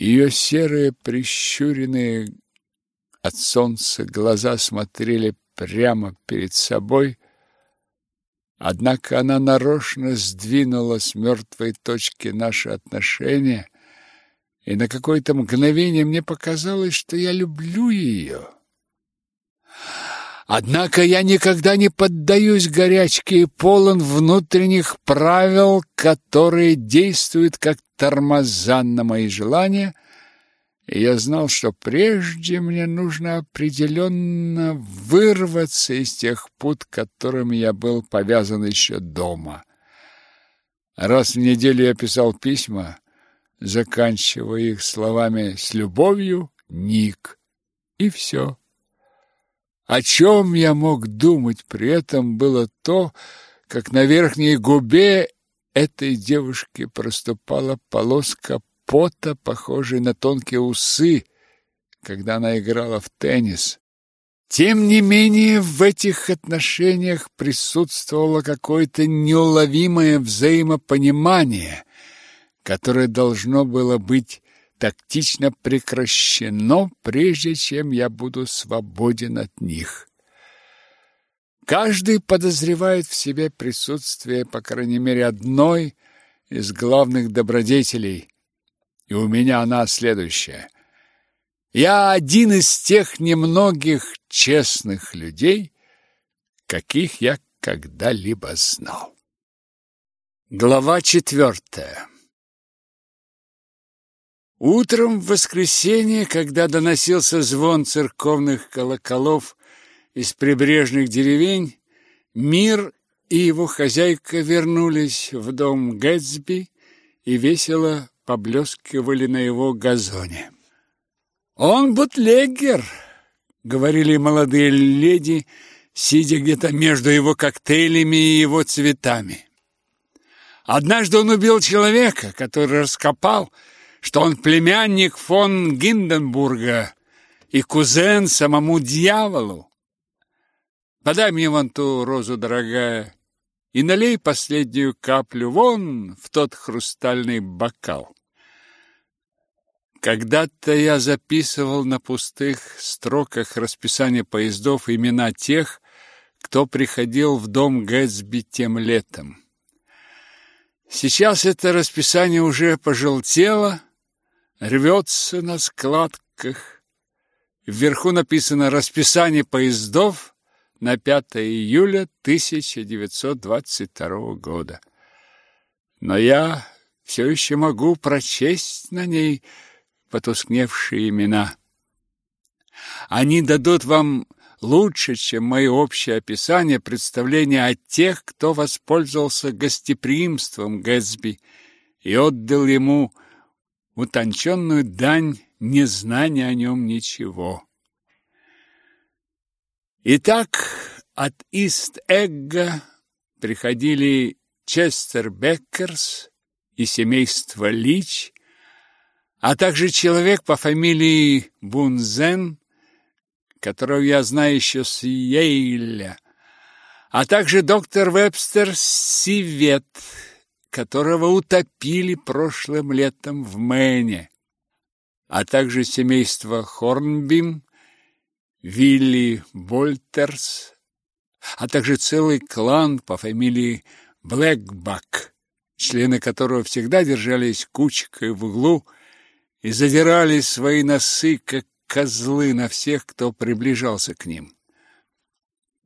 Ее серые, прищуренные от солнца глаза смотрели прямо перед собой, однако она нарочно сдвинула с мертвой точки наши отношения, и на какое-то мгновение мне показалось, что я люблю ее. Однако я никогда не поддаюсь горячке и полон внутренних правил, которые действуют как тормоза на мои желания, и я знал, что прежде мне нужно определенно вырваться из тех пут, которыми я был повязан еще дома. Раз в неделю я писал письма, заканчивая их словами «С любовью, Ник», и все. О чем я мог думать при этом было то, как на верхней губе этой девушки проступала полоска пота, похожая на тонкие усы, когда она играла в теннис. Тем не менее, в этих отношениях присутствовало какое-то неуловимое взаимопонимание, которое должно было быть тактично прекращено, прежде чем я буду свободен от них. Каждый подозревает в себе присутствие, по крайней мере, одной из главных добродетелей, и у меня она следующая. Я один из тех немногих честных людей, каких я когда-либо знал. Глава четвертая Утром в воскресенье, когда доносился звон церковных колоколов из прибрежных деревень, Мир и его хозяйка вернулись в дом Гэтсби и весело поблескивали на его газоне. «Он бутлегер», — говорили молодые леди, сидя где-то между его коктейлями и его цветами. Однажды он убил человека, который раскопал, что он племянник фон Гинденбурга и кузен самому дьяволу. Подай мне вон ту розу, дорогая, и налей последнюю каплю вон в тот хрустальный бокал. Когда-то я записывал на пустых строках расписания поездов имена тех, кто приходил в дом Гэтсби тем летом. Сейчас это расписание уже пожелтело, рвется на складках. Вверху написано расписание поездов на 5 июля 1922 года. Но я все еще могу прочесть на ней потускневшие имена. Они дадут вам лучше, чем мои общие описания, представление о тех, кто воспользовался гостеприимством Гэтсби и отдал ему утонченную дань незнания о нем ничего. Итак, от Ист-Эгга приходили Честер Беккерс и семейство Лич, а также человек по фамилии Бунзен, которого я знаю еще с Йейля, а также доктор Вебстер Сивет, которого утопили прошлым летом в Мэне, а также семейство Хорнбим, Вилли Больтерс, а также целый клан по фамилии Блэкбак, члены которого всегда держались кучкой в углу и задирали свои носы, как козлы, на всех, кто приближался к ним.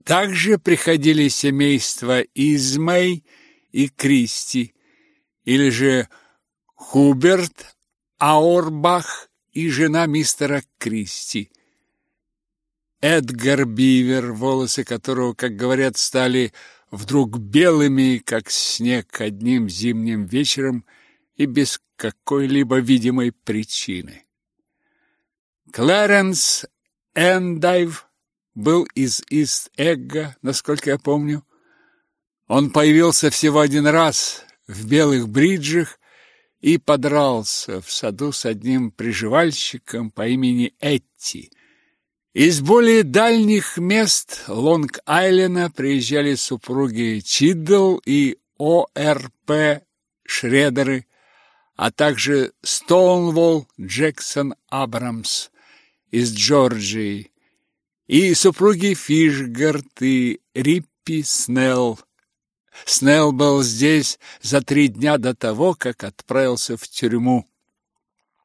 Также приходили семейства Измей и Кристи, или же Хуберт Аурбах и жена мистера Кристи. Эдгар Бивер, волосы которого, как говорят, стали вдруг белыми, как снег одним зимним вечером и без какой-либо видимой причины. Клэренс Эндайв был из Ист-Эгга, насколько я помню. Он появился всего один раз в белых бриджах и подрался в саду с одним приживальщиком по имени Этти. Из более дальних мест Лонг-Айленда приезжали супруги Чиддл и ОРП Шредеры, а также Стоунволл Джексон Абрамс из Джорджии и супруги Фишгард и Риппи Снелл. Снелл был здесь за три дня до того, как отправился в тюрьму.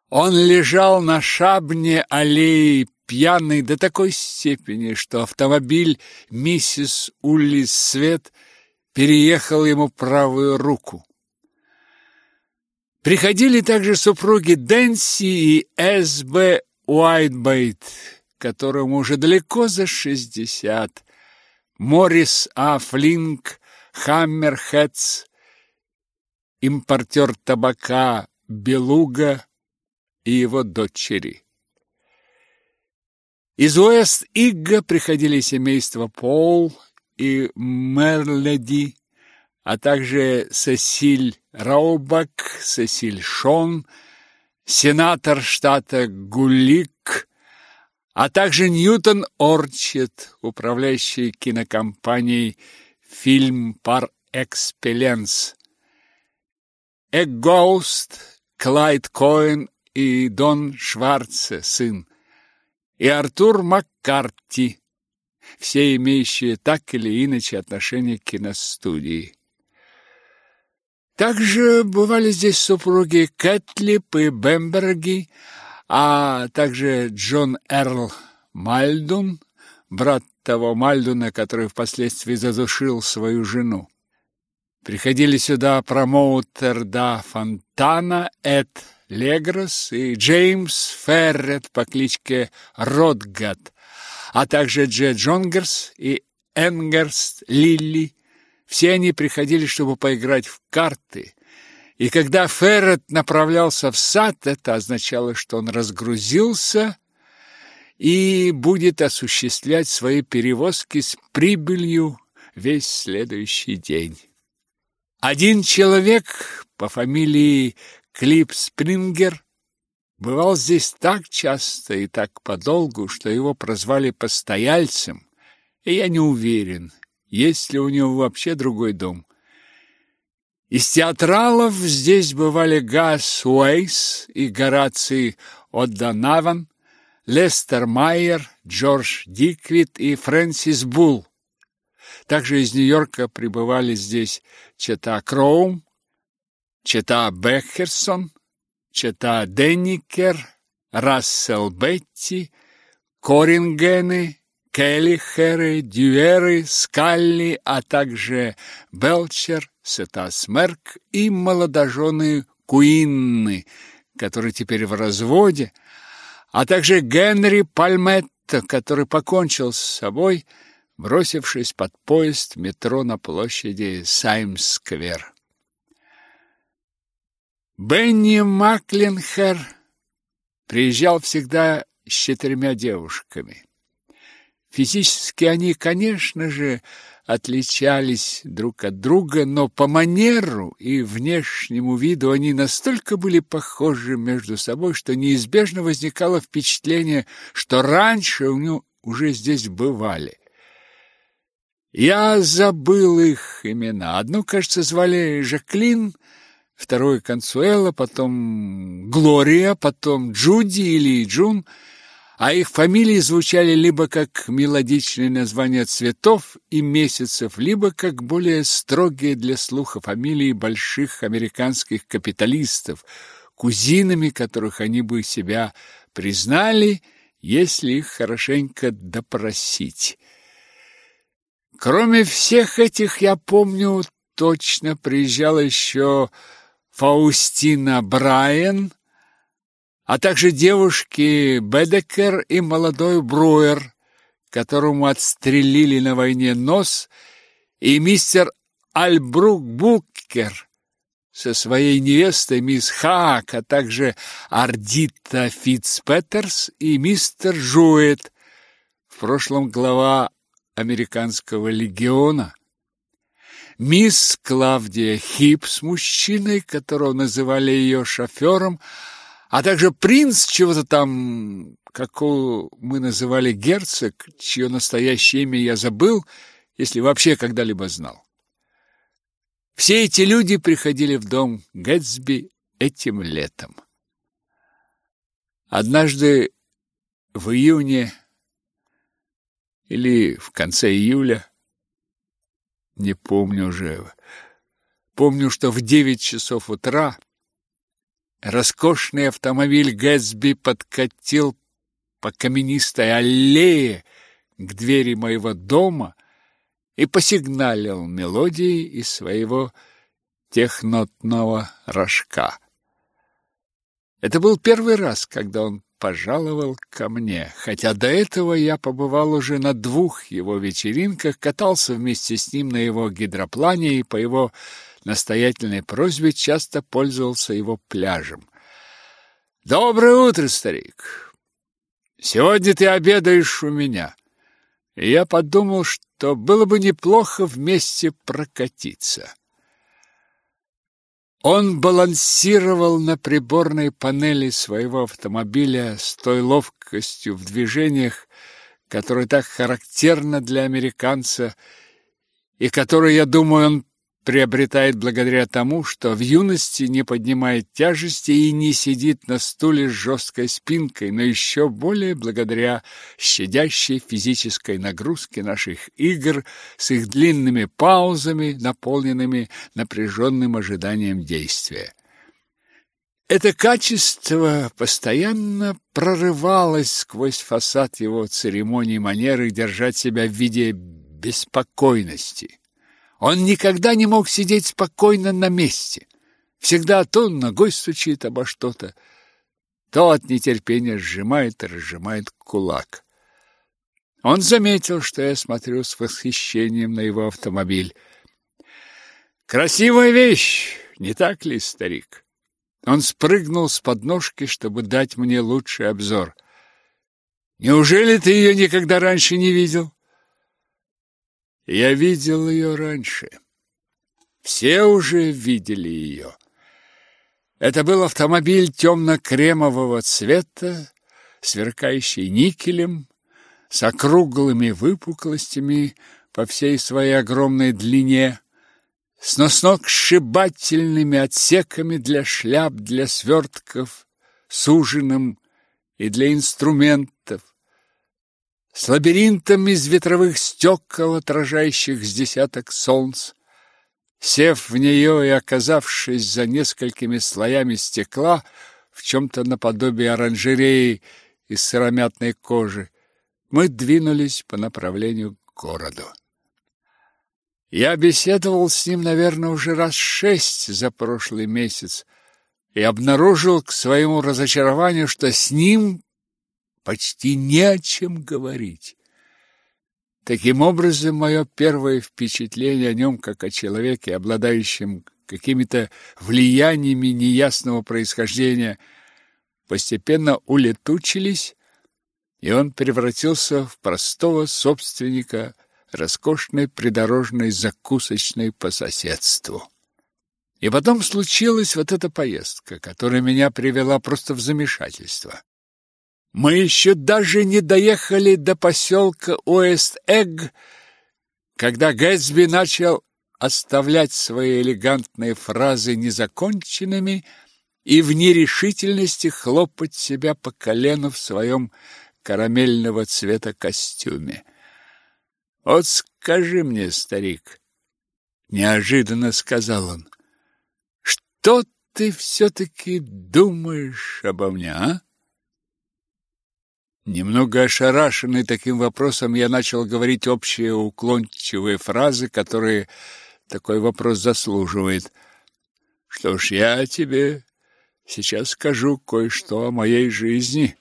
Он лежал на шабне аллеи пьяный до такой степени, что автомобиль миссис Улли Свет переехал ему правую руку. Приходили также супруги Дэнси и С.Б. Уайтбейт, которому уже далеко за шестьдесят, Моррис А. Флинк, Хаммерхедс, импортер табака Белуга и его дочери. Из Уэст-Игга приходили семейства Пол и Мерледи, а также Сесиль Раубак, Сесиль Шон, сенатор штата Гулик, а также Ньютон Орчет, управляющий кинокомпанией «Фильм пар экспеленс», Эггоуст, Клайд Коэн и Дон Шварце, сын, и Артур Маккарти, все имеющие так или иначе отношение к киностудии. Также бывали здесь супруги Кэтлип и Бемберги, а также Джон Эрл Мальдун, брат того Мальдуна, который впоследствии задушил свою жену. Приходили сюда промоутер да Фонтана, Эд Легрос и Джеймс Феррет по кличке Ротгат, а также Дже Джонгерс и Энгерст Лилли, все они приходили, чтобы поиграть в карты. И когда Феррет направлялся в сад, это означало, что он разгрузился и будет осуществлять свои перевозки с прибылью весь следующий день. Один человек по фамилии Клип Спрингер бывал здесь так часто и так подолгу, что его прозвали постояльцем, и я не уверен, есть ли у него вообще другой дом. Из театралов здесь бывали Гас Уэйс и Гораций О'Донаван, Лестер Майер, Джордж Диквит и Фрэнсис Булл. Также из Нью-Йорка прибывали здесь Чета Кроум, Чета Бекхерсон, Чета Денникер, Рассел Бетти, Корингены, Келлихеры, Дюэры, Скалли, а также Белчер, Сетасмерк и молодожены Куинны, который теперь в разводе, а также Генри Пальметто, который покончил с собой, бросившись под поезд метро на площади Саймс-сквер. Бенни Маклинхер приезжал всегда с четырьмя девушками. Физически они, конечно же, отличались друг от друга, но по манеру и внешнему виду они настолько были похожи между собой, что неизбежно возникало впечатление, что раньше у него уже здесь бывали. Я забыл их имена. Одну, кажется, звали Жаклин, вторую Консуэла, потом Глория, потом Джуди или Джун — а их фамилии звучали либо как мелодичные названия цветов и месяцев, либо как более строгие для слуха фамилии больших американских капиталистов, кузинами которых они бы себя признали, если их хорошенько допросить. Кроме всех этих, я помню, точно приезжала еще Фаустина Брайан, а также девушки Бедекер и молодой Бруер, которому отстрелили на войне нос, и мистер Альбрук Буккер со своей невестой мисс Хаак, а также Ардита Фитцпетерс и мистер Жуэт, в прошлом глава американского легиона. Мисс Клавдия Хип с мужчиной, которого называли ее шофером, а также принц чего-то там, какого мы называли герцог, чье настоящее имя я забыл, если вообще когда-либо знал. Все эти люди приходили в дом Гэтсби этим летом. Однажды в июне или в конце июля, не помню уже, помню, что в девять часов утра роскошный автомобиль Гэтсби подкатил по каменистой аллее к двери моего дома и посигналил мелодией из своего технотного рожка. Это был первый раз, когда он пожаловал ко мне, хотя до этого я побывал уже на двух его вечеринках, катался вместе с ним на его гидроплане и по его настоятельной просьбе часто пользовался его пляжем. «Доброе утро, старик! Сегодня ты обедаешь у меня». И я подумал, что было бы неплохо вместе прокатиться. Он балансировал на приборной панели своего автомобиля с той ловкостью в движениях, которая так характерна для американца и которой, я думаю, он приобретает благодаря тому, что в юности не поднимает тяжести и не сидит на стуле с жесткой спинкой, но еще более благодаря щадящей физической нагрузке наших игр с их длинными паузами, наполненными напряженным ожиданием действия. Это качество постоянно прорывалось сквозь фасад его церемонии манеры держать себя в виде беспокойности. Он никогда не мог сидеть спокойно на месте. Всегда то ногой стучит обо что-то, то от нетерпения сжимает и разжимает кулак. Он заметил, что я смотрю с восхищением на его автомобиль. Красивая вещь, не так ли, старик? Он спрыгнул с подножки, чтобы дать мне лучший обзор. Неужели ты ее никогда раньше не видел? Я видел ее раньше. Все уже видели ее. Это был автомобиль темно-кремового цвета, сверкающий никелем, с округлыми выпуклостями по всей своей огромной длине, с носногсшибательными отсеками для шляп, для свертков, с ужином и для инструментов, с лабиринтом из ветровых стекол, отражающих с десяток солнц. Сев в нее и оказавшись за несколькими слоями стекла, в чем-то наподобие оранжереи из сыромятной кожи, мы двинулись по направлению к городу. Я беседовал с ним, наверное, уже раз шесть за прошлый месяц и обнаружил к своему разочарованию, что с ним почти не о чем говорить. Таким образом, мое первое впечатление о нем, как о человеке, обладающем какими-то влияниями неясного происхождения, постепенно улетучились, и он превратился в простого собственника роскошной придорожной закусочной по соседству. И потом случилась вот эта поездка, которая меня привела просто в замешательство. Мы еще даже не доехали до поселка Уэст-Эгг, когда Гэтсби начал оставлять свои элегантные фразы незаконченными и в нерешительности хлопать себя по колену в своем карамельного цвета костюме. «Вот скажи мне, старик», — неожиданно сказал он, — «что ты все-таки думаешь обо мне, а?» Немного ошарашенный таким вопросом, я начал говорить общие уклончивые фразы, которые такой вопрос заслуживает. Что ж, я тебе сейчас скажу кое-что о моей жизни.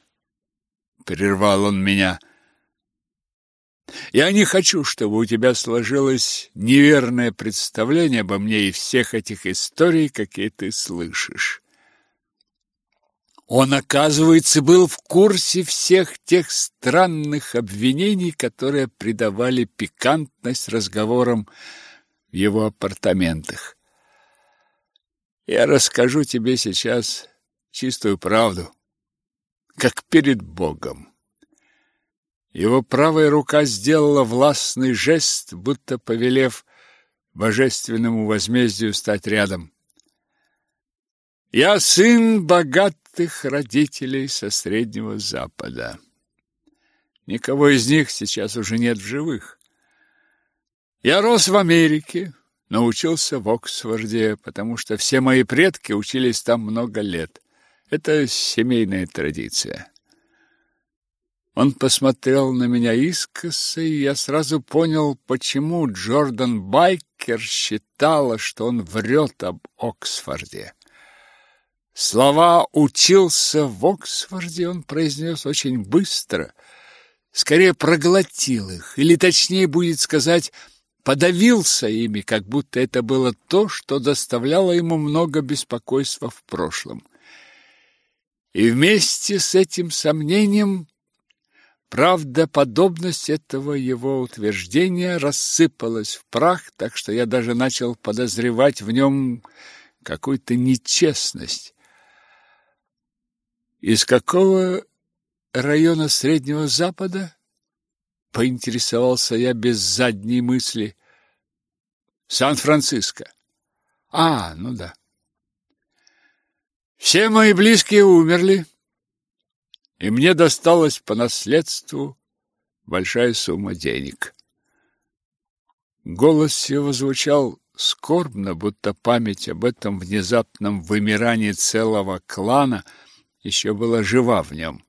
Прервал он меня. Я не хочу, чтобы у тебя сложилось неверное представление обо мне и всех этих историй, какие ты слышишь. Он, оказывается, был в курсе всех тех странных обвинений, которые придавали пикантность разговорам в его апартаментах. Я расскажу тебе сейчас чистую правду, как перед Богом. Его правая рука сделала властный жест, будто повелев божественному возмездию стать рядом. Я сын богатых родителей со Среднего Запада. Никого из них сейчас уже нет в живых. Я рос в Америке, научился в Оксфорде, потому что все мои предки учились там много лет. Это семейная традиция. Он посмотрел на меня искоса, и я сразу понял, почему Джордан Байкер считала, что он врет об Оксфорде. Слова «учился в Оксфорде» он произнес очень быстро, скорее проглотил их, или точнее будет сказать, подавился ими, как будто это было то, что доставляло ему много беспокойства в прошлом. И вместе с этим сомнением Правдоподобность этого его утверждения рассыпалась в прах, так что я даже начал подозревать в нем какую-то нечестность. Из какого района Среднего Запада? Поинтересовался я без задней мысли. Сан-Франциско. А, ну да. Все мои близкие умерли, и мне досталась по наследству большая сумма денег. Голос его звучал скорбно, будто память об этом внезапном вымирании целого клана еще была жива в нем.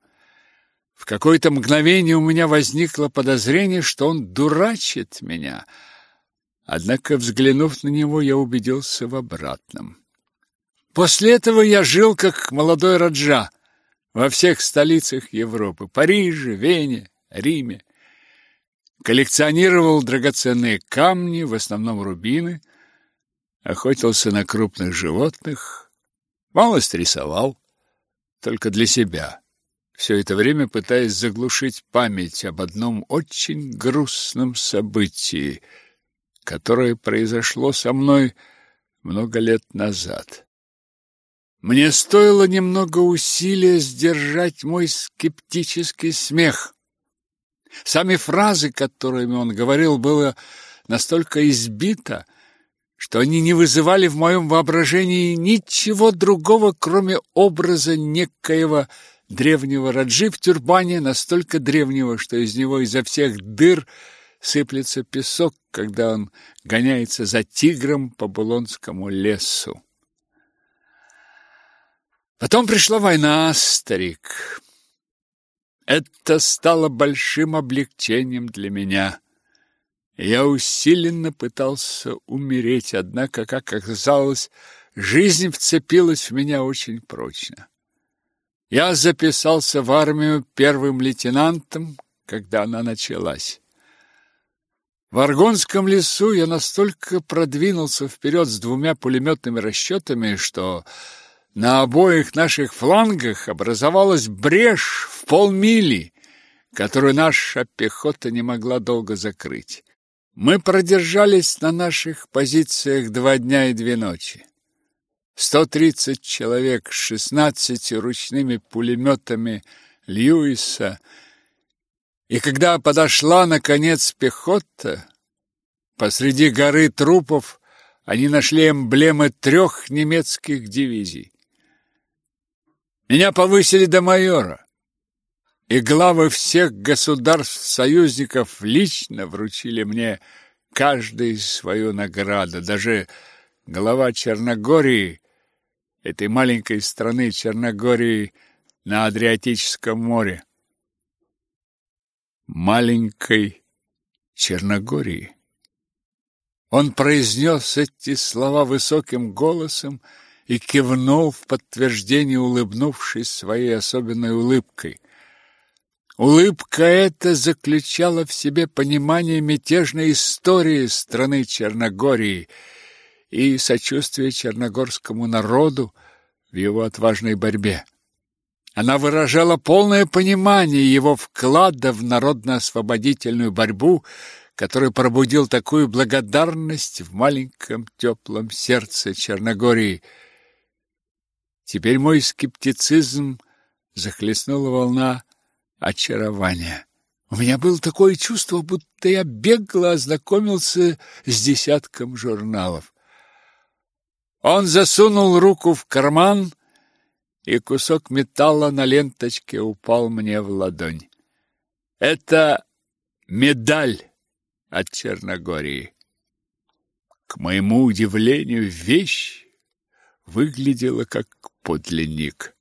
В какое-то мгновение у меня возникло подозрение, что он дурачит меня. Однако, взглянув на него, я убедился в обратном. После этого я жил как молодой раджа, во всех столицах Европы – Париже, Вене, Риме. Коллекционировал драгоценные камни, в основном рубины, охотился на крупных животных, малость рисовал, только для себя. Все это время пытаясь заглушить память об одном очень грустном событии, которое произошло со мной много лет назад. Мне стоило немного усилия сдержать мой скептический смех. Сами фразы, которыми он говорил, было настолько избито, что они не вызывали в моем воображении ничего другого, кроме образа некоего древнего раджи в тюрбане, настолько древнего, что из него изо всех дыр сыплется песок, когда он гоняется за тигром по Булонскому лесу. Потом пришла война, старик. Это стало большим облегчением для меня. Я усиленно пытался умереть, однако, как оказалось, жизнь вцепилась в меня очень прочно. Я записался в армию первым лейтенантом, когда она началась. В Аргонском лесу я настолько продвинулся вперед с двумя пулеметными расчетами, что на обоих наших флангах образовалась брешь в полмили, которую наша пехота не могла долго закрыть. Мы продержались на наших позициях два дня и две ночи. Сто тридцать человек с шестнадцатью ручными пулеметами Льюиса. И когда подошла, наконец, пехота, посреди горы трупов они нашли эмблемы трех немецких дивизий. Меня повысили до майора, и главы всех государств-союзников лично вручили мне каждый свою награду. Даже глава Черногории, этой маленькой страны Черногории на Адриатическом море. Маленькой Черногории. Он произнес эти слова высоким голосом, и кивнул в подтверждение, улыбнувшись своей особенной улыбкой. Улыбка эта заключала в себе понимание мятежной истории страны Черногории и сочувствие черногорскому народу в его отважной борьбе. Она выражала полное понимание его вклада в народно-освободительную борьбу, который пробудил такую благодарность в маленьком теплом сердце Черногории – Теперь мой скептицизм захлестнула волна очарования. У меня было такое чувство, будто я бегло ознакомился с десятком журналов. Он засунул руку в карман, и кусок металла на ленточке упал мне в ладонь. Это медаль от Черногории. К моему удивлению, вещь выглядела как подлинник.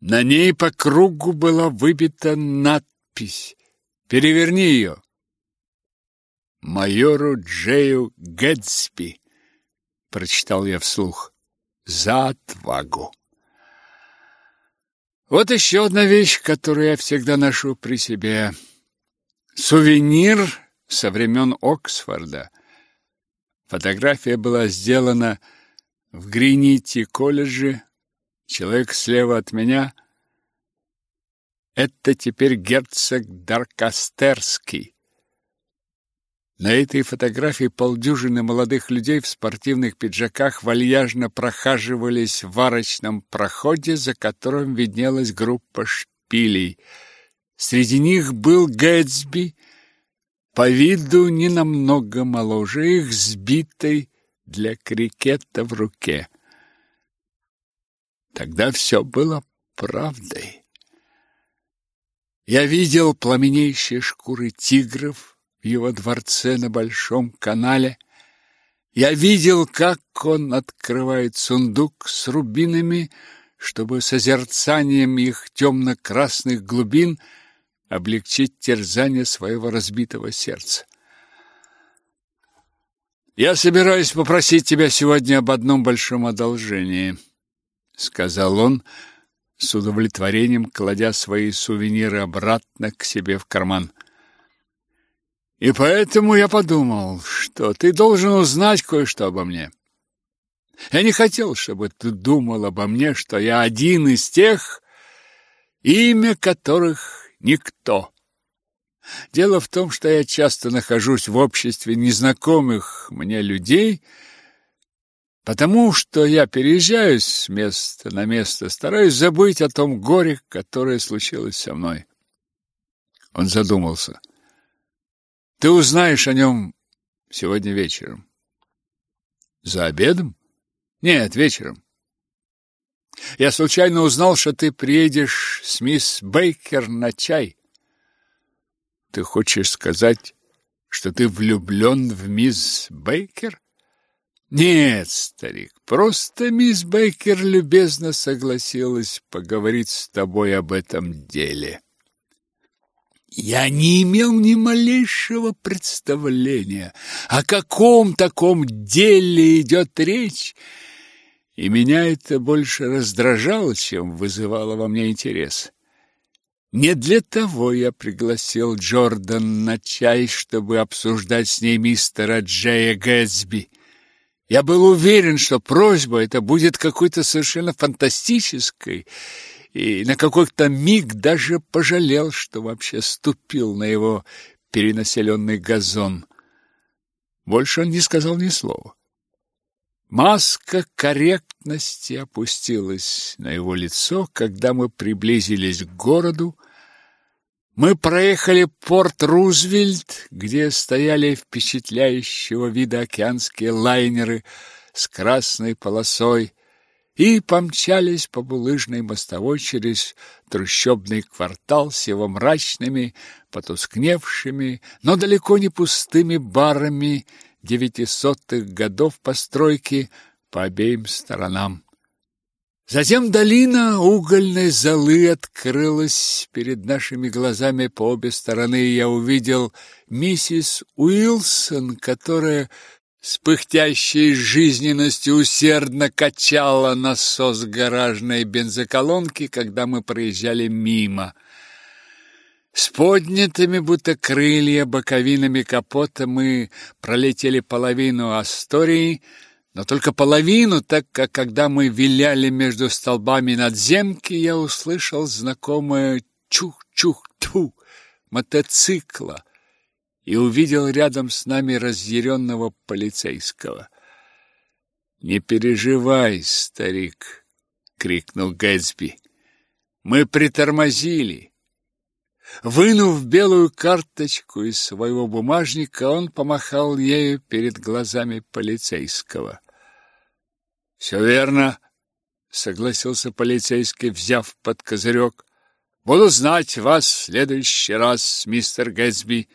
На ней по кругу была выбита надпись. Переверни ее. Майору Джею Гэтсби, прочитал я вслух, за отвагу. Вот еще одна вещь, которую я всегда ношу при себе. Сувенир со времен Оксфорда. Фотография была сделана в Гринити-колледже. Человек слева от меня — это теперь герцог Даркастерский. На этой фотографии полдюжины молодых людей в спортивных пиджаках вальяжно прохаживались в арочном проходе, за которым виднелась группа шпилей. Среди них был Гэтсби, по виду не намного моложе их, сбитой для крикета в руке. Тогда все было правдой. Я видел пламенеющие шкуры тигров, в его дворце на Большом канале. Я видел, как он открывает сундук с рубинами, чтобы созерцанием их темно-красных глубин облегчить терзание своего разбитого сердца. «Я собираюсь попросить тебя сегодня об одном большом одолжении», — сказал он, с удовлетворением кладя свои сувениры обратно к себе в карман. И поэтому я подумал, что ты должен узнать кое-что обо мне. Я не хотел, чтобы ты думал обо мне, что я один из тех, имя которых никто. Дело в том, что я часто нахожусь в обществе незнакомых мне людей, потому что я переезжаю с места на место, стараюсь забыть о том горе, которое случилось со мной. Он задумался. Ты узнаешь о нем сегодня вечером. За обедом? Нет, вечером. Я случайно узнал, что ты приедешь с мисс Бейкер на чай. Ты хочешь сказать, что ты влюблен в мисс Бейкер? Нет, старик, просто мисс Бейкер любезно согласилась поговорить с тобой об этом деле. Я не имел ни малейшего представления, о каком таком деле идет речь, и меня это больше раздражало, чем вызывало во мне интерес. Не для того я пригласил Джордан на чай, чтобы обсуждать с ней мистера Джея Гэтсби. Я был уверен, что просьба эта будет какой-то совершенно фантастической, и на какой-то миг даже пожалел, что вообще ступил на его перенаселенный газон. Больше он не сказал ни слова. Маска корректности опустилась на его лицо, когда мы приблизились к городу. Мы проехали порт Рузвельт, где стояли впечатляющего вида океанские лайнеры с красной полосой, и помчались по булыжной мостовой через трущобный квартал с его мрачными, потускневшими, но далеко не пустыми барами девятисотых годов постройки по обеим сторонам. Затем долина угольной золы открылась перед нашими глазами по обе стороны, и я увидел миссис Уилсон, которая с пыхтящей жизненностью усердно качала насос гаражной бензоколонки, когда мы проезжали мимо. С поднятыми, будто крылья, боковинами капота мы пролетели половину Астории, но только половину, так как, когда мы виляли между столбами надземки, я услышал знакомое чух-чух-ту мотоцикла — и увидел рядом с нами разъяренного полицейского. «Не переживай, старик!» — крикнул Гэтсби. «Мы притормозили!» Вынув белую карточку из своего бумажника, он помахал ею перед глазами полицейского. Все верно, согласился полицейский, взяв под козырек. Буду знать вас в следующий раз, мистер Гэтсби.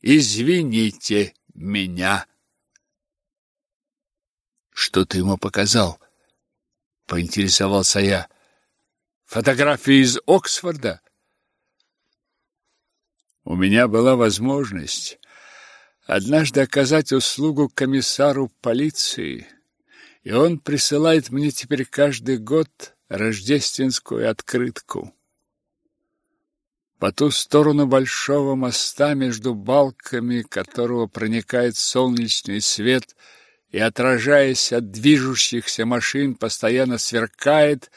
Извините меня. Что ты ему показал? поинтересовался я. Фотографии из Оксфорда? У меня была возможность однажды оказать услугу комиссару полиции, и он присылает мне теперь каждый год рождественскую открытку. По ту сторону большого моста между балками, которого проникает солнечный свет и, отражаясь от движущихся машин, постоянно сверкает,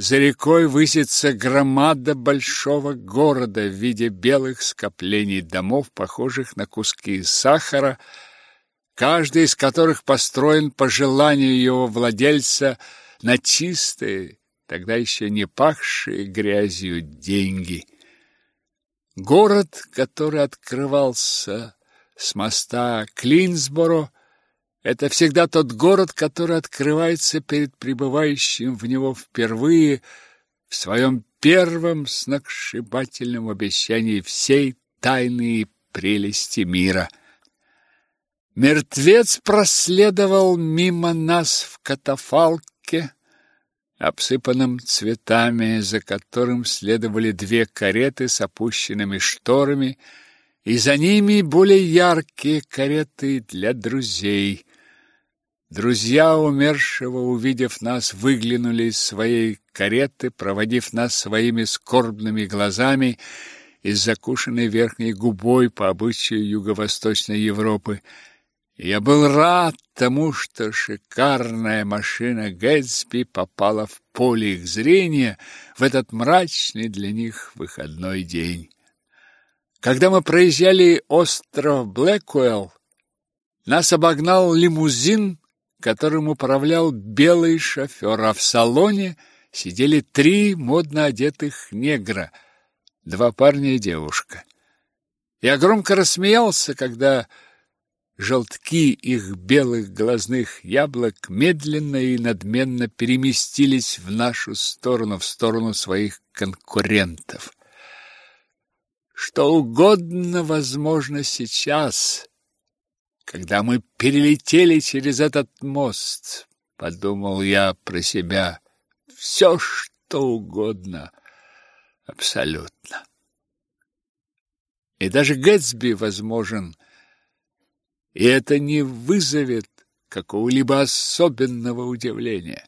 за рекой высится громада большого города в виде белых скоплений домов, похожих на куски сахара, каждый из которых построен по желанию его владельца на чистые, тогда еще не пахшие грязью деньги. Город, который открывался с моста Клинсборо, это всегда тот город, который открывается перед прибывающим в него впервые в своем первом сногсшибательном обещании всей тайны и прелести мира. Мертвец проследовал мимо нас в катафалке, обсыпанном цветами, за которым следовали две кареты с опущенными шторами, и за ними более яркие кареты для друзей. Друзья умершего, увидев нас, выглянули из своей кареты, проводив нас своими скорбными глазами и закушенной верхней губой по обычаю Юго-Восточной Европы. Я был рад тому, что шикарная машина Гэтсби попала в поле их зрения в этот мрачный для них выходной день. Когда мы проезжали остров Блэкуэлл, нас обогнал лимузин которым управлял белый шофер, а в салоне сидели три модно одетых негра, два парня и девушка. Я громко рассмеялся, когда желтки их белых глазных яблок медленно и надменно переместились в нашу сторону, в сторону своих конкурентов. Что угодно возможно сейчас, когда мы перелетели через этот мост, подумал я про себя, все что угодно, абсолютно. И даже Гэтсби возможен, и это не вызовет какого-либо особенного удивления.